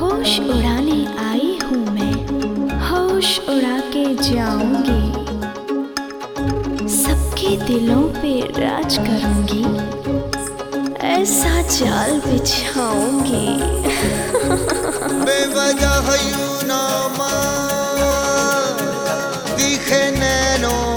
होश उड़ाने आई हूँ मैं। होश उड़ा के जाऊँगी। सबके दिलों पे राज करूँगी। ऐसा जाल बिछाऊँगी। बेवजह यू नामा दिखे नैनों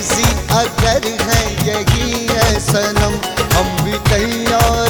मर्ज़ी अगर है यही है सनम। हम भी कहीं और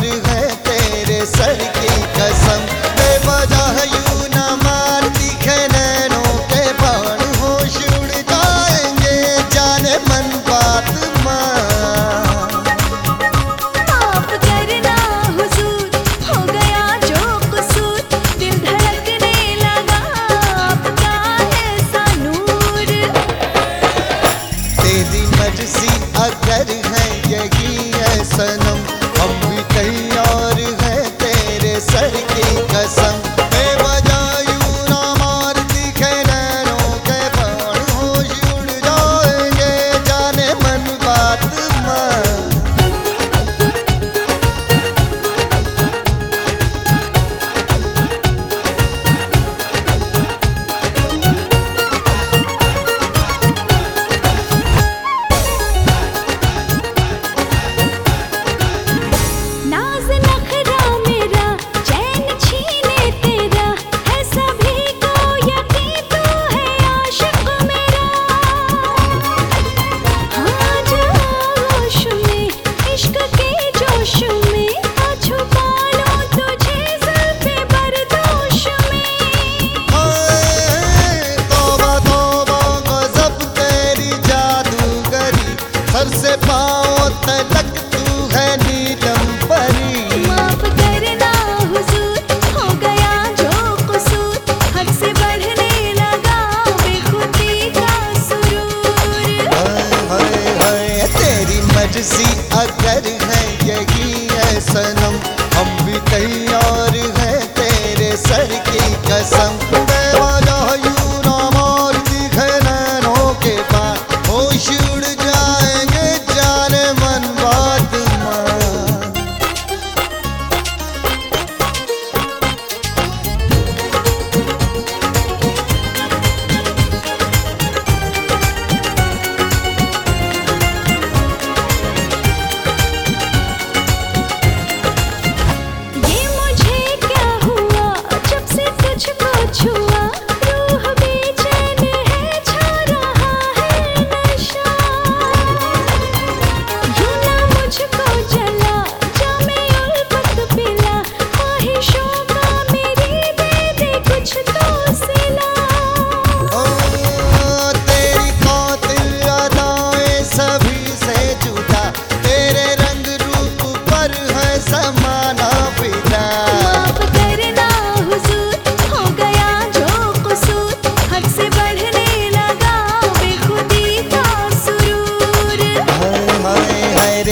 सर से पाओ तलक तू है नीलम परी। माफ़ करना हुजूर हो गया जो कसूर। हद से बढ़ने लगा बेखुदी का सुरूर। हाय हाय हाय तेरी मर्ज़ी अगर है यही है सनम। हम भी कहीं और है तेरे सर की कसम।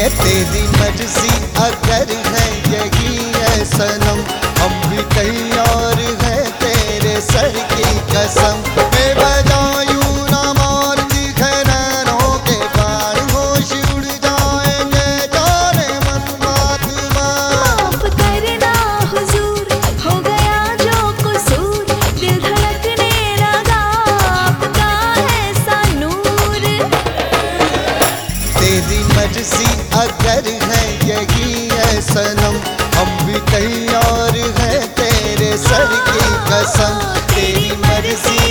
है तेरी मर्ज़ी, अगर है यही है सनम, हम भी कहीं और है तेरे सर की कसम। सा तेरी मर्ज़ी।